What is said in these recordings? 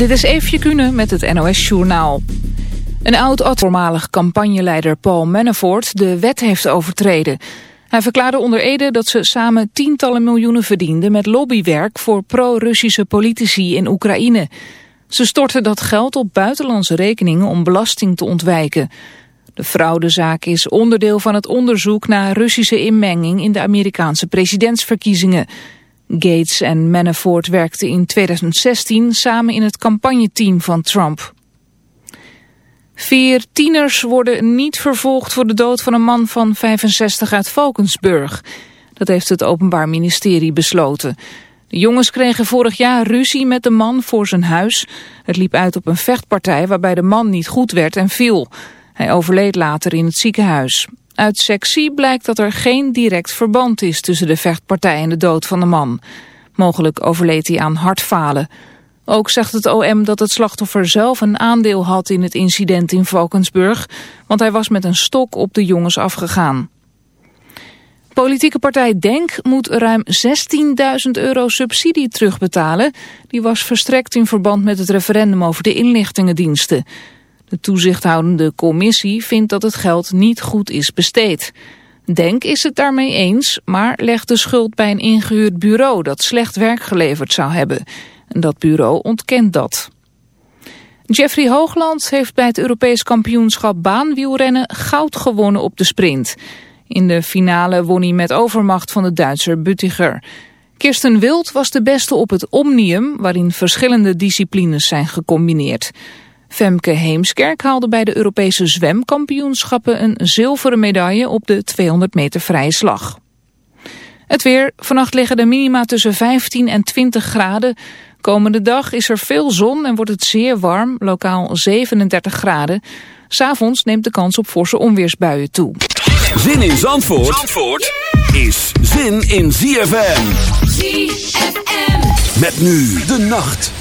Dit is Eefje Kune met het NOS-journaal. Een oud-voormalig campagneleider Paul Manafort de wet heeft overtreden. Hij verklaarde onder Ede dat ze samen tientallen miljoenen verdienden... met lobbywerk voor pro-Russische politici in Oekraïne. Ze stortten dat geld op buitenlandse rekeningen om belasting te ontwijken. De fraudezaak is onderdeel van het onderzoek naar Russische inmenging... in de Amerikaanse presidentsverkiezingen... Gates en Manafort werkten in 2016 samen in het campagneteam van Trump. Vier tieners worden niet vervolgd voor de dood van een man van 65 uit Valkensburg. Dat heeft het Openbaar Ministerie besloten. De jongens kregen vorig jaar ruzie met de man voor zijn huis. Het liep uit op een vechtpartij waarbij de man niet goed werd en viel. Hij overleed later in het ziekenhuis. Uit sectie blijkt dat er geen direct verband is tussen de vechtpartij en de dood van de man. Mogelijk overleed hij aan hartfalen. Ook zegt het OM dat het slachtoffer zelf een aandeel had in het incident in Valkensburg, want hij was met een stok op de jongens afgegaan. Politieke partij DENK moet ruim 16.000 euro subsidie terugbetalen. Die was verstrekt in verband met het referendum over de inlichtingendiensten. De toezichthoudende commissie vindt dat het geld niet goed is besteed. Denk is het daarmee eens, maar legt de schuld bij een ingehuurd bureau dat slecht werk geleverd zou hebben. En dat bureau ontkent dat. Jeffrey Hoogland heeft bij het Europees kampioenschap baanwielrennen goud gewonnen op de sprint. In de finale won hij met overmacht van de Duitser Buttiger. Kirsten Wild was de beste op het Omnium, waarin verschillende disciplines zijn gecombineerd. Femke Heemskerk haalde bij de Europese zwemkampioenschappen een zilveren medaille op de 200 meter vrije slag. Het weer. Vannacht liggen de minima tussen 15 en 20 graden. Komende dag is er veel zon en wordt het zeer warm, lokaal 37 graden. S'avonds neemt de kans op forse onweersbuien toe. Zin in Zandvoort, Zandvoort is zin in ZFM. ZFM. Met nu de nacht.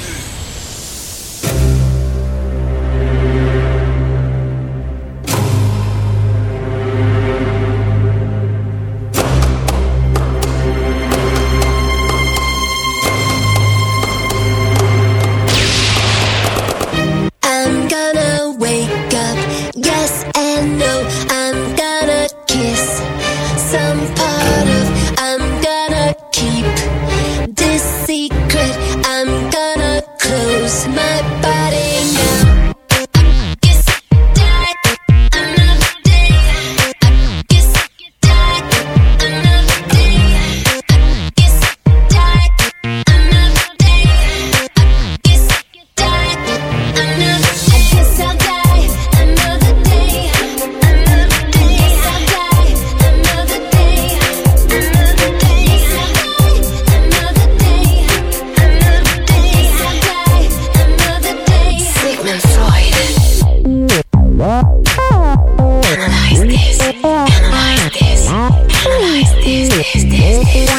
Hey.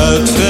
Uit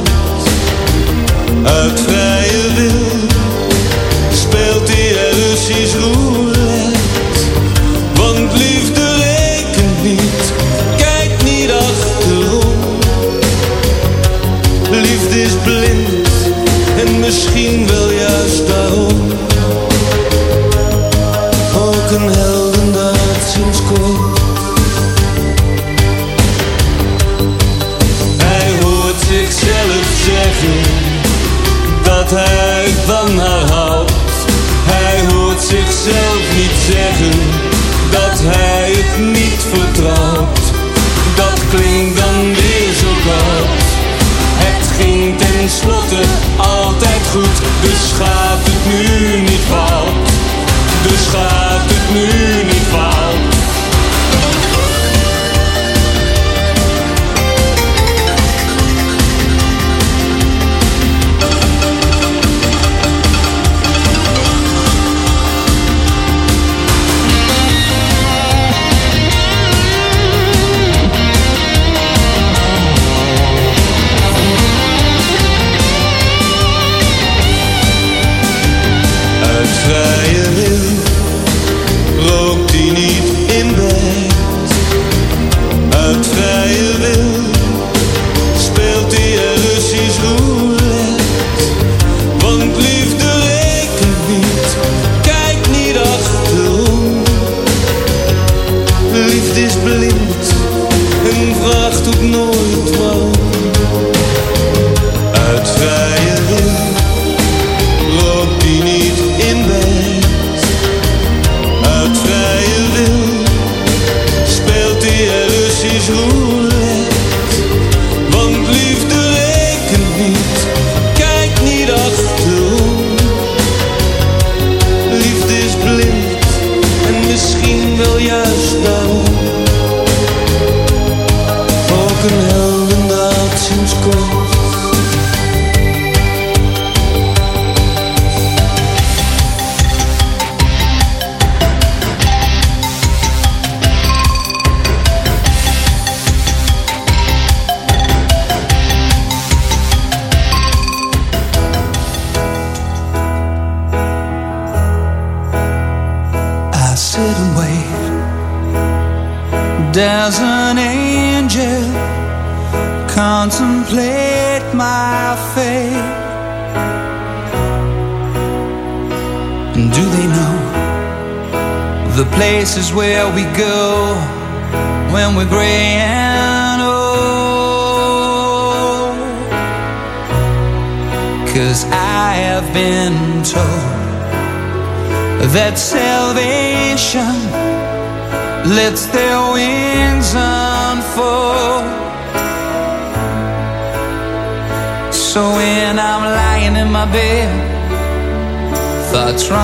Uit vrije wil speelt hij er.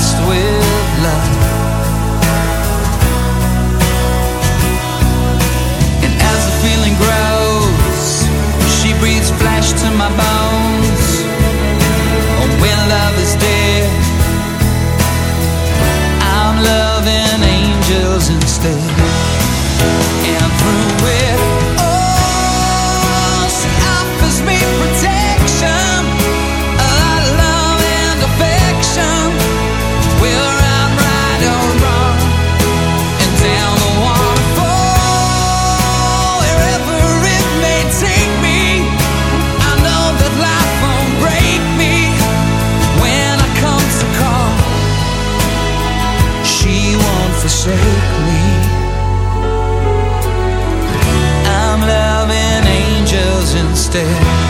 best with. instead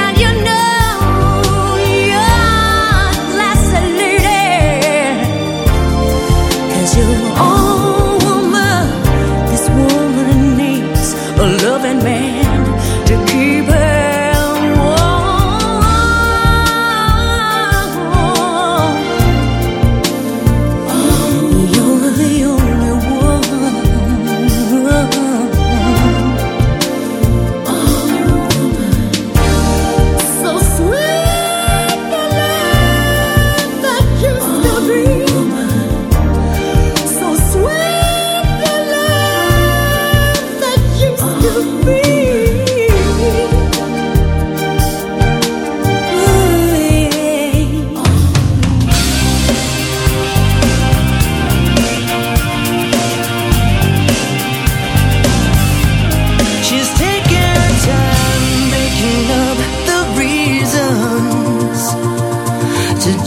en.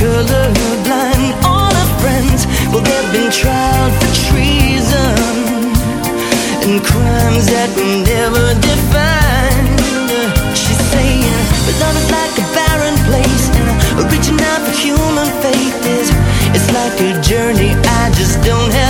Colorblind. All her friends, well, they've been tried for treason and crimes that were never defined. She's saying, but love is like a barren place, and reaching out for human faith it's like a journey I just don't have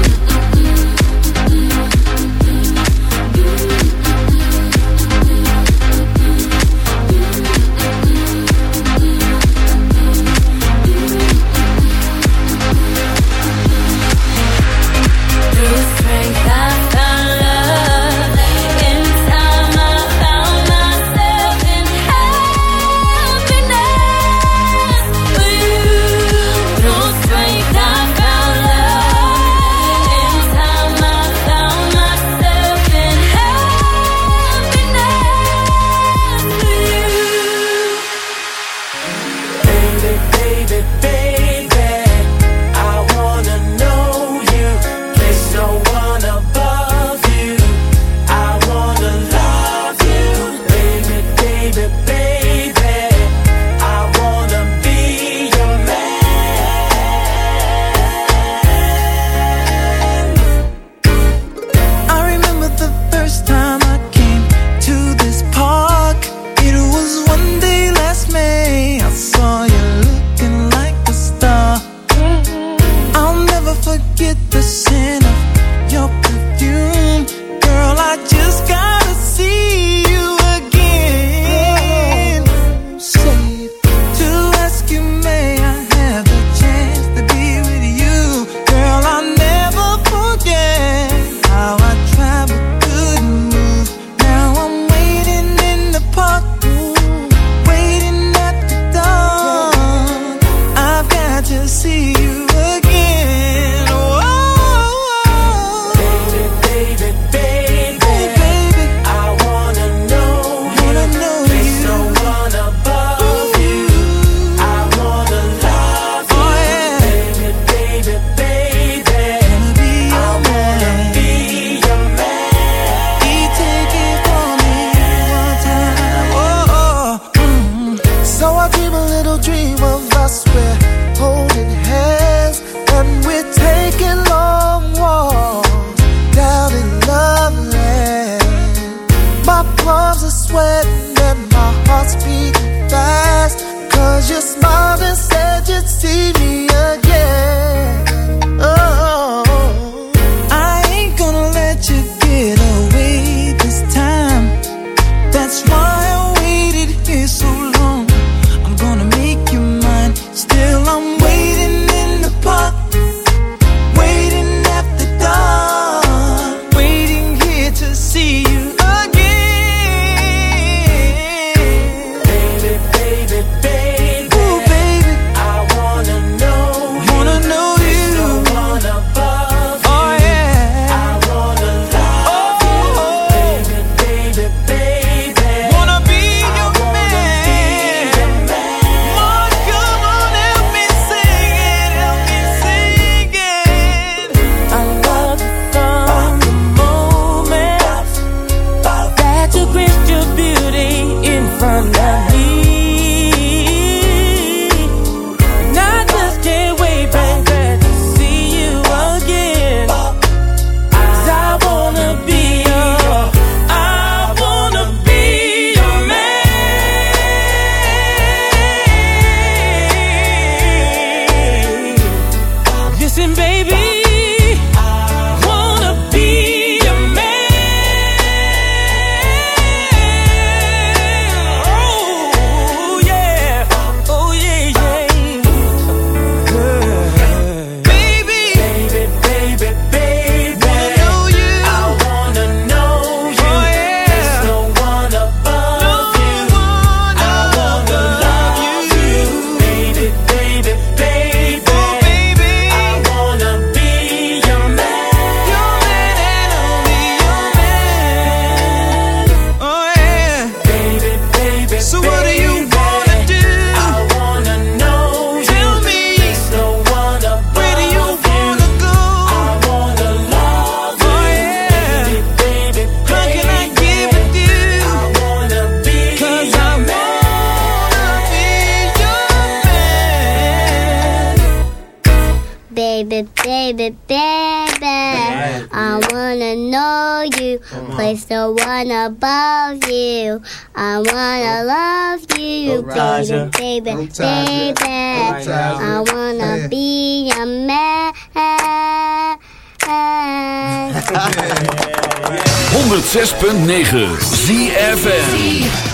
Wanna know you, place the one above you. I wanna love you, baby, baby, baby. I wanna be your man. 106.9 ZFM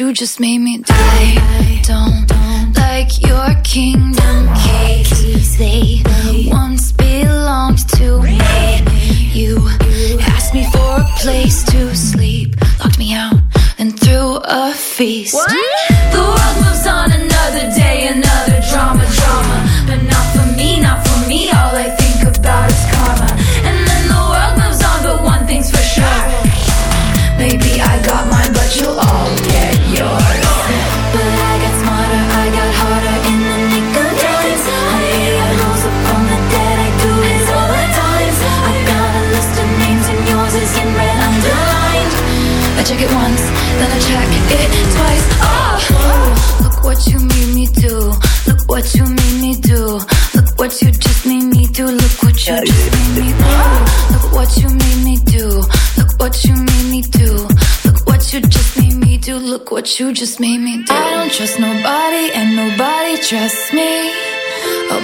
you just made me do.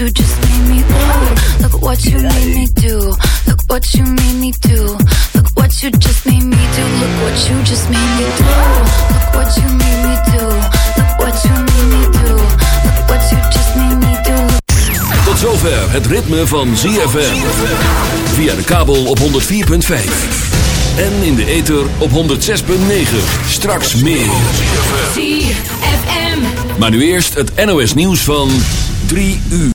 you just made me. Look what you made me do. Look what you made me do. Look what you just made me do. Look what you just made me do. Look what you made me do. Look what you made me do. Look what you just made me do. Tot zover het ritme van ZFM. Via de kabel op 104.5. En in de ether op 106.9. Straks meer. Maar nu eerst het NOS nieuws van 3 uur.